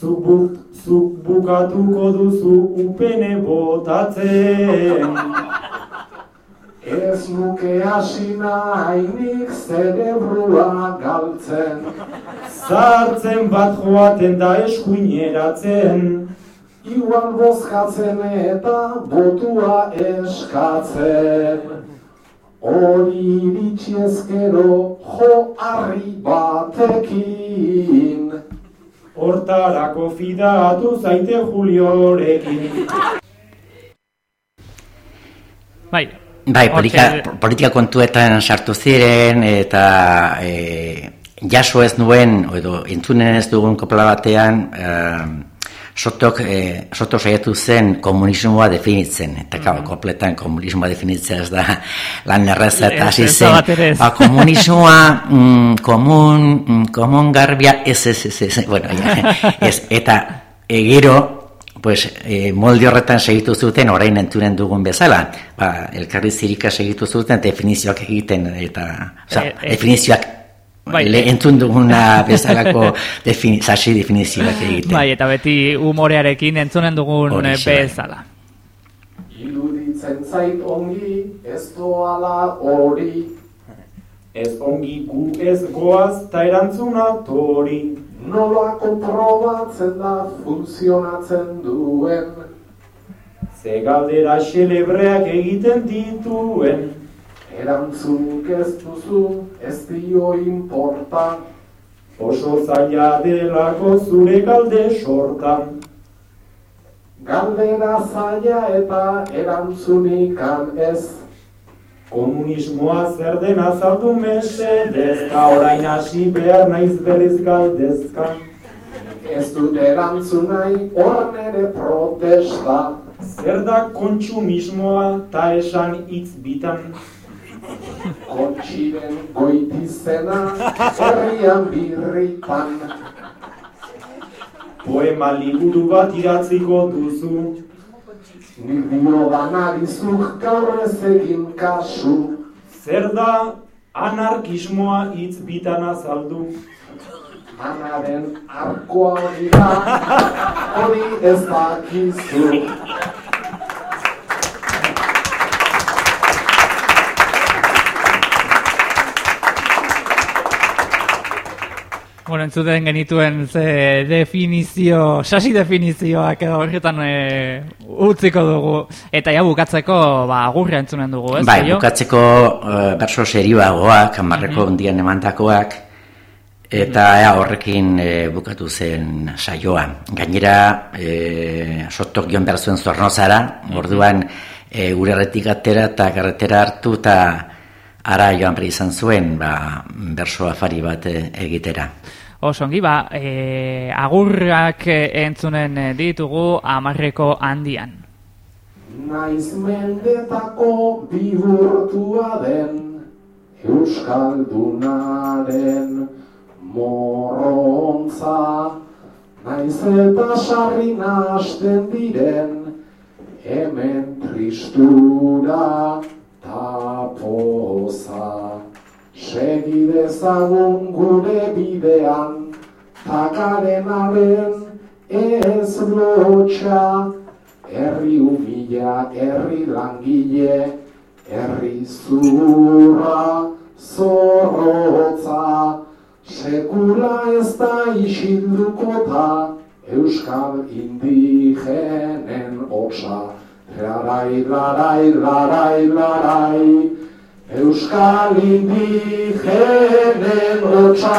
Zuk, bu, zuk bukatuko duzu upene botatzen. Ez nuke hasi nahi nik zerebrua galtzen. Zartzen bat joaten da eskuineratzen. Igual bozkatzen eta botua eskatzen. Hori iritsi ezkero jo harri batekin. Hortarako fidatu zaite Juliorekin. Bai, Bai, politika, Hortxe- politika kontuetan sartu ziren eta e, jaso ez nuen, edo entzunen ez dugun kopla batean, e, sotok, e, soto saiatu zen komunismoa definitzen, eta mm kopletan komunismoa definitzea ez da lan erraza eta hasi zen. Ba, komunismoa, mm, komun, mm, komun garbia, ez, ez, ez, ez, bueno, ja, ez, eta e, gero, pues, e, molde horretan segitu zuten, orain entzunen dugun bezala, ba, elkarri zirika segitu zuten, definizioak egiten, eta, oza, E, e, definizioak, bai. le, entzun duguna bezalako defini, sasi definizioak egiten. bai, eta beti humorearekin entzunen dugun eh, Horixe, bai. bezala. Iruditzen zait ongi ez doala hori. Ez ongi gu ez goaz ta erantzuna tori. Nola konprobatzen da funtzionatzen duen. Ze galdera xelebreak egiten dituen. Erantzunik ez duzu ez dio importa. Oso zaila delako zure galde sortan. Galdera zaila eta erantzunikan ez. Komunismoa zer den azaldu mesedez, ta orain hasi behar naiz berriz galdezka. Ez dut erantzun nahi hor nere protesta. Zer da kontsumismoa ta esan hitz bitan. Kontxiren goitizena herrian birritan. poema liburu bat idatziko duzu. Nik dio danalizuk gaur ez egin kasu. Zer da anarkismoa hitz bitan azaldu? Anaren arkoa hori da, hori ez dakizu. Bueno, entzuten genituen ze definizio, sasi definizioak edo horretan e, utziko dugu. Eta ja bukatzeko, ba, agurria entzunen dugu, ez? Bai, bukatzeko uh, berso serioagoak, hamarreko ondian emantakoak, eta ea, horrekin eh, bukatu zen saioa. Gainera, e, sotok joan behar zuen zornozara, orduan e, gure erretik atera eta carretera hartu eta ara joan behar izan zuen, ba, berso afari bat eh, egitera. Osongi, ba, e, agurrak eh, entzunen ditugu amarreko handian. Naiz mendetako bihurtua den Euskaldunaren morrontza Naiz eta sarri nahasten diren Hemen tristura tapoza Segi dezagun gure bidean Takarenaren ez lotxa Herri humila, herri langile, herri zurra, zorrotza, sekula ez da isildukota, euskal indigenen otsa. Larai, larai, larai, larai, euskal indigenen otsa.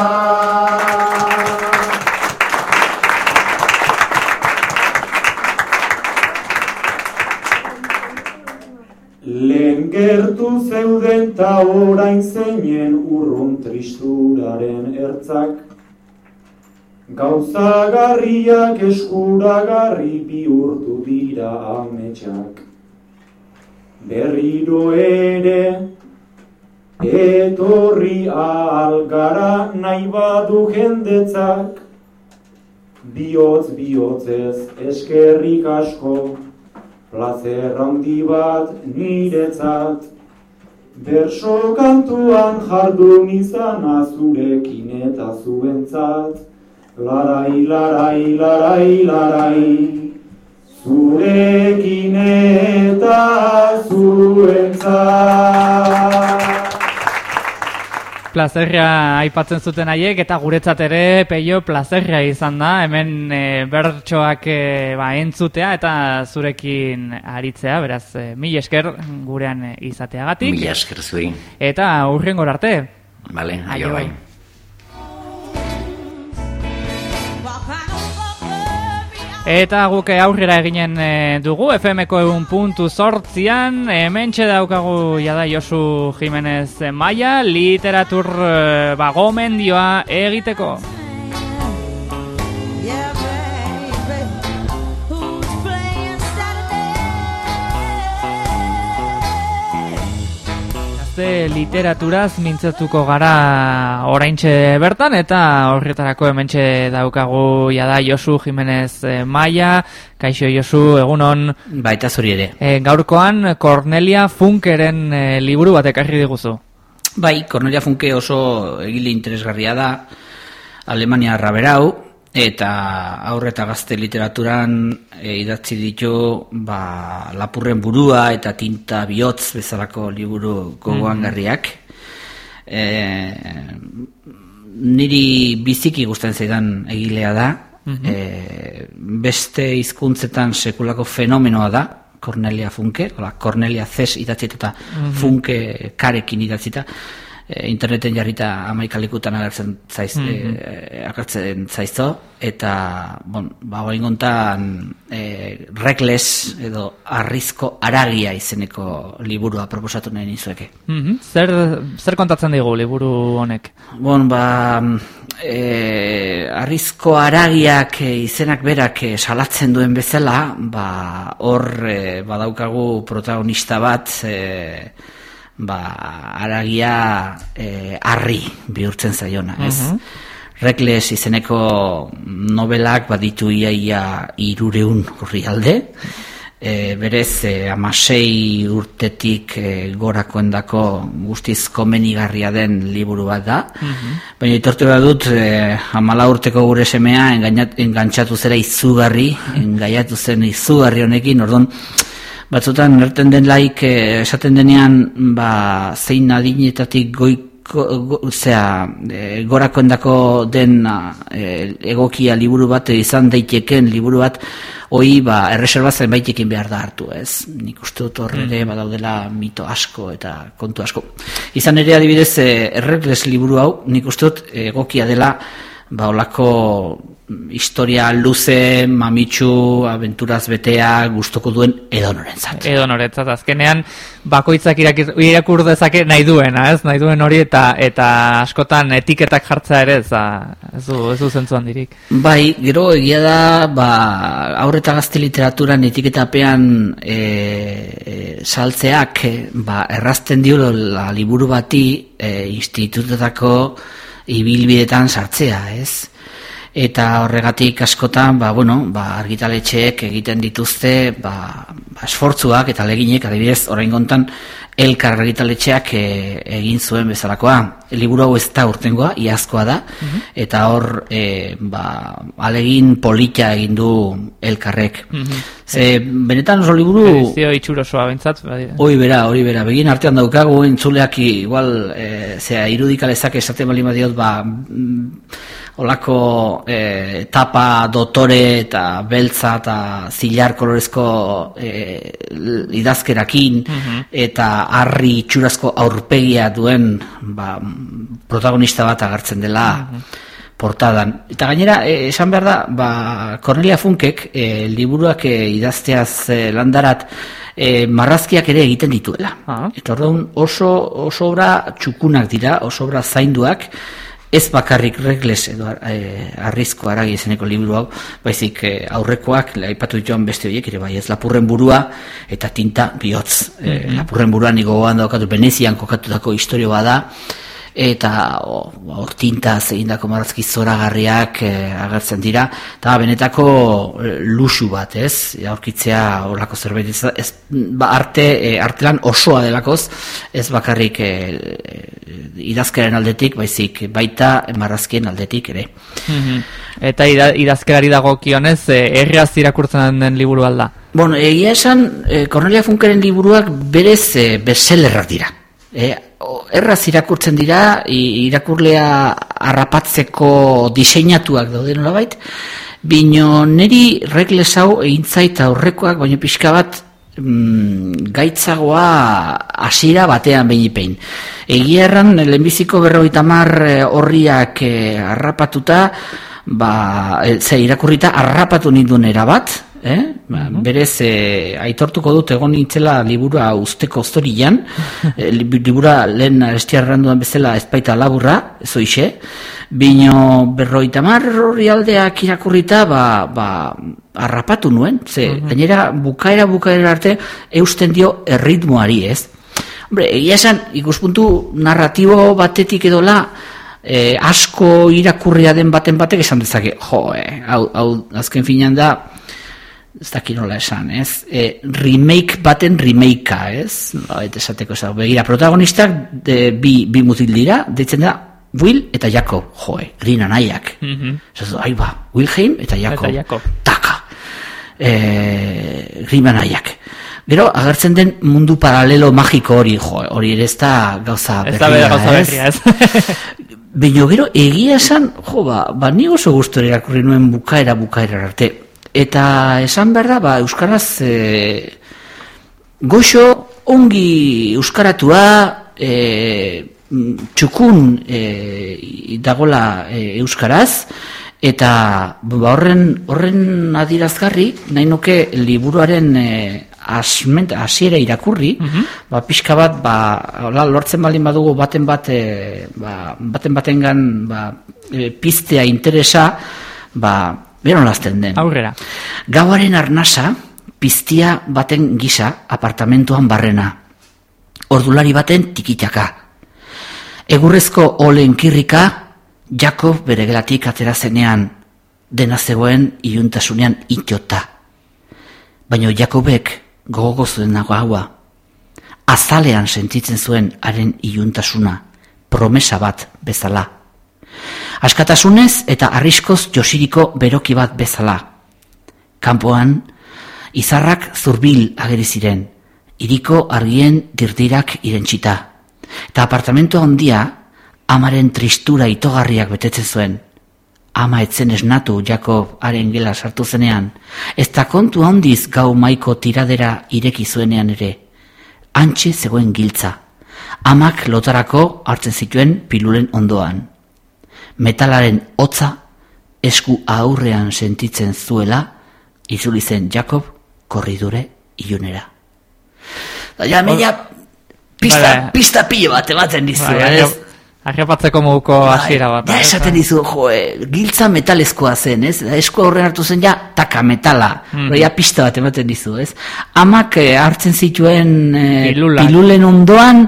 Lehen gertu zeuden ta orain zeinen urrun tristuraren ertzak. Gauzagarriak eskuragarri bihurtu dira ametsak. Berriro ere, etorri algara nahi badu jendetzak. Bihotz bihotzez eskerrik asko, plazer handi bat niretzat. Berso kantuan jardun izan azurekin eta zuentzat. Larai, larai, larai, larai, zurekin eta zuentzat. Plazerra aipatzen zuten haiek eta guretzat ere peio plazerra izan da hemen e, bertsoak e, ba, entzutea eta zurekin aritzea, beraz e, mil esker gurean izateagatik Mila esker zuri. eta urrengor arte. Bale, Aio. aio bai. Eta guk aurrera eginen e, dugu FMko egun puntu sortzian, hemen daukagu jada Josu Jimenez Maia, literatur e, ba, gomendioa egiteko. Gazte literaturaz mintzatuko gara oraintxe bertan eta horretarako hementxe daukagu jada Josu Jimenez e, Maia, kaixo Josu, egunon Baita zuri ere. e, gaurkoan Cornelia Funkeren e, liburu bat ekarri diguzu. Bai, Cornelia Funke oso egile interesgarria da, Alemania raberau, eta aurre eta gazte literaturan e, idatzi ditu ba, lapurren burua eta tinta bihotz bezalako liburu gogoangarriak. E, niri biziki gustatzen zaidan egilea da, e, beste hizkuntzetan sekulako fenomenoa da, Cornelia Funke, hola, Cornelia Zes idatzita eta Funke karekin idatzita, e, interneten jarrita amaikalikutan agertzen zaiz, e, agertzen zaizto, eta, bon, ba, orain gontan, e, Reckless edo Arrizko Aragia izeneko liburua proposatu nahi nizueke. Mhm. Zer, zer kontatzen digu liburu honek? Bon, ba, e, arrizko aragiak izenak berak salatzen duen bezala, ba, hor e, badaukagu protagonista bat, e, ba, aragia e, arri bihurtzen zaiona, ez? Rekles izeneko novelak baditu ia ia irureun horri alde. E, berez, e, amasei urtetik e, gorakoendako guztiz komenigarria den liburu bat da. Baina itortu behar dut, e, amala urteko gure semea engantxatu zera izugarri, engaiatu zen izugarri honekin, orduan, batzutan erten den laik eh, esaten denean ba, zein adinetatik goiko go, zera, e, gorakoendako den eh, egokia liburu bat izan daiteken liburu bat hoi ba, erreserbatzen baitekin behar da hartu ez? Nik uste dut horre ere badaudela mito asko eta kontu asko. Izan ere adibidez eh, errekles liburu hau nik uste dut egokia dela ba olako historia luze, mamitsu, aventuraz betea, gustoko duen edonorentzat. Edo noretzat, azkenean bakoitzak irakir- irakur dezake nahi duena, ez? Nahi duen hori eta eta askotan etiketak jartza ere ez, ez du, ez du zentzu handirik. Bai, gero egia da, ba, aurre eta gazte literaturan etiketapean e, e, saltzeak, e, ba, errazten dio la liburu bati e, institutetako ibilbidetan sartzea, ez? Eta horregatik askotan, ba, bueno, ba, argitaletxeek egiten dituzte ba, ba, esfortzuak eta leginek, adibidez, orain gontan, elkar argitaletxeak e, egin zuen bezalakoa. Liburu hau ez da urtengoa, iazkoa da, eta hor, e, ba, alegin polita egin du elkarrek. Ze, benetan oso liburu... Edizio itxurosoa bentsat, bai. Hoi bera, hori bera, begin artean daukagu entzuleak igual, e, zera, irudikalezak esaten bali diot, ba, mm, olako e, tapa dotore eta beltza eta zilar kolorezko e, idazkerakin eta harri itxurazko aurpegia duen ba, protagonista bat agertzen dela portadan. Eta gainera, e, esan behar da, ba, Cornelia Funkek e, liburuak e, idazteaz e, landarat e, marrazkiak ere egiten dituela. Ah. Eta orduan oso, oso obra txukunak dira, oso obra zainduak, ez bakarrik regles edo e, arrizko aragi izeneko liburu hau, baizik e, aurrekoak, aipatu dituan beste horiek ere bai, ez lapurren burua eta tinta bihotz. E, lapurren buruan nigo gogoan daukatu, Venezian kokatutako historio bada, eta o, hor tintaz egindako marrazki zoragarriak e, agertzen dira, eta benetako e, luxu bat, ez? Aurkitzea horlako zerbait ez, ez ba, arte, e, artelan osoa delakoz, ez bakarrik e, idazkaren aldetik, baizik baita marrazkien aldetik ere. Mhm. Eta ida, idazkerari dagokionez, eh, erraz irakurtzen den liburu alda. Bueno, egia esan, e, Cornelia Funkeren liburuak berez e, bestsellerrak dira. E, erraz irakurtzen dira, irakurlea harrapatzeko diseinatuak daude nolabait, bino neri regles hau egintzait aurrekoak, baina pixka bat mm, gaitzagoa hasiera batean behin Egia erran, lehenbiziko berrogeita mar horriak eh, harrapatuta, ba, e, ze irakurrita harrapatu ninduen erabat, eh? Ba, berez e, aitortuko dut egon nintzela liburua usteko zorian, e, lib- liburua lehen arestiarran dudan bezala ezpaita laburra, ez hoxe, bino berroita mar horri aldeak irakurrita, ba, ba, harrapatu nuen, ze, gainera bukaera bukaera arte eusten dio erritmoari, ez? Hombre, egia esan, ikuspuntu narratibo batetik edola, eh, asko irakurria den baten batek esan dezake, jo, eh, hau, hau azken finean da, ez dakit nola esan, ez? E, remake baten remakea, ez? Nolabait esateko ez Begira, protagonistak de, bi, bi mutil dira, deitzen da Will eta Jacob, joe, green anaiak. Mhm. Esatu, ai ba, Wilhelm eta Jacob. Eta Jacob. Taka. E, green anaiak. Gero, agertzen den mundu paralelo magiko hori, jo, hori ere ez da gauza bera gauza ez? berria, ez? Baina gero egia esan, jo, ba, ba ni oso gustu irakurri nuen bukaera bukaera arte. Eta esan behar da, ba, Euskaraz e, goxo ongi euskaratua e, mm, txukun e, dagola e, Euskaraz, eta ba, horren, horren adirazgarri, nahi nuke liburuaren e, asment, hasiera irakurri, ba, pixka bat, ba, hola, lortzen baldin badugu baten bat, e, ba, baten batengan ba, e, piztea interesa, ba, bero nolazten den. Aurrera. Gauaren arnasa, piztia baten gisa apartamentuan barrena. Ordulari baten tikitaka. Egurrezko olen kirrika, Jakob bere gelatik atera zenean, dena zegoen iuntasunean itota. Baina Jakobek gogogo zuen nago haua. Azalean sentitzen zuen haren iuntasuna, promesa bat bezala. Askatasunez eta arriskoz josiriko beroki bat bezala. Kanpoan, izarrak zurbil ageri ziren, iriko argien dirdirak irentsita. Eta apartamento handia, amaren tristura itogarriak betetzen zuen. Ama etzen esnatu Jakob haren gela sartu zenean, ez da kontu handiz gau maiko tiradera ireki zuenean ere. Antxe zegoen giltza. Amak lotarako hartzen zituen pilulen ondoan. Metalaren hotza esku aurrean sentitzen zuela, izuli zen Jakob korridure ilunera. Ja, meia, pista, Vale. pista pilo bat ematen dizu, Bai, ez? Arrepatzeko moduko hasiera bat. Ja, esaten dizu, jo, eh, giltza metalezkoa zen, ez? Esku aurrean hartu zen ja, taka metala. Mm. Ja, pista bat ematen dizu, ez? Amak eh, hartzen zituen Pilulak. pilulen ondoan,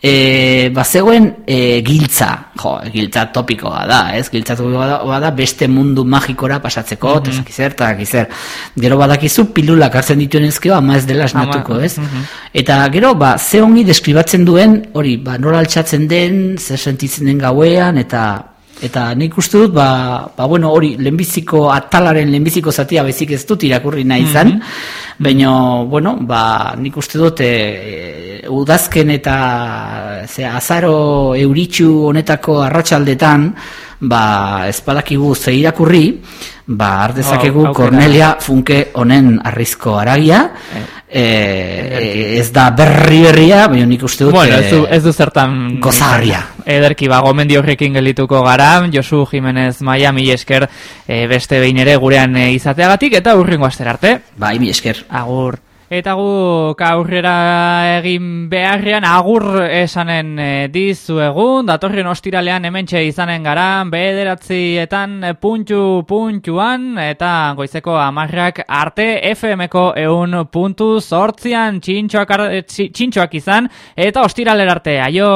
eh, bazegoen eh, giltza. Jo, giltza topikoa da, ez? Giltza topikoa da, bada beste mundu magikora pasatzeko, mm Mhm. -hmm. zer, eta zer. Gero badakizu pilulak hartzen dituen ezkeo, ama ez dela esnatuko, ez? mhm. Eta gero, ba, ze ongi deskribatzen duen, hori, ba, nola altxatzen den, zer sentitzen den gauean, eta eta nik uste dut, ba, ba bueno, hori, lehenbiziko atalaren lehenbiziko zatia bezik ez dut irakurri nahi izan, baina, bueno, ba, nik uste dut, e, udazken eta ze, azaro euritxu honetako arratsaldetan ba, espadakigu ze irakurri, ba, ardezakegu Oh, aukera. Cornelia Funke honen arrizko aragia, e, ez da berri berria, baina nik uste dut Bueno, eh, ez du, ez du zertan... gozagarria. Ederki, ba, gomendio horrekin gelituko gara, Josu Jimenez Miami esker eh, beste behin ere gurean eh, izateagatik, eta urrengo aster arte. Bai, mi esker. Agur. Eta guk aurrera egin beharrean agur esanen e, dizuegun, datorren ostiralean hementxe izanen gara, bederatzietan eh, puntu puntuan, eta goizeko amarrak arte FM-ko eun puntu sortzian txintxoak, txintxoak izan, eta ostiralera arte, aio!